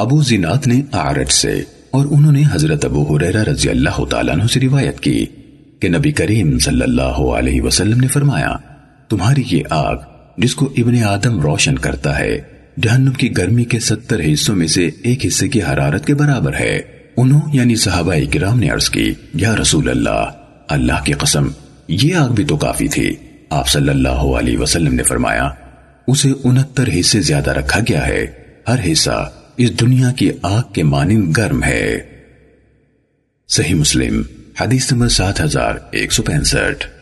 ابو زینات نے آرٹ سے اور انہوں نے حضرت ابو حریرہ رضی اللہ تعالیٰ عنہ سے روایت کی کہ نبی کریم صلی اللہ علیہ وسلم نے فرمایا، تمہاری یہ آگ جس کو ابن آدم روشن کرتا ہے، جہنم کی گرمی کے ستر حصوں میں سے ایک حصے کی حرارت کے برابر ہے۔ انہوں یعنی صحابہ کرام نے عرض کی، یا رسول اللہ اللہ کی قسم، یہ آگ بھی تو کافی تھی۔ آپ صلی اللہ علیہ وسلم نے فرمایا، اسے انہتر حصے زیادہ رکھا گیا ہے، ہر حصہ اس دنیا کی آگ کے مانند گرم ہے۔ صحیح مسلم، حدیث نمبر سات ہزار ایک سو پینسٹھ۔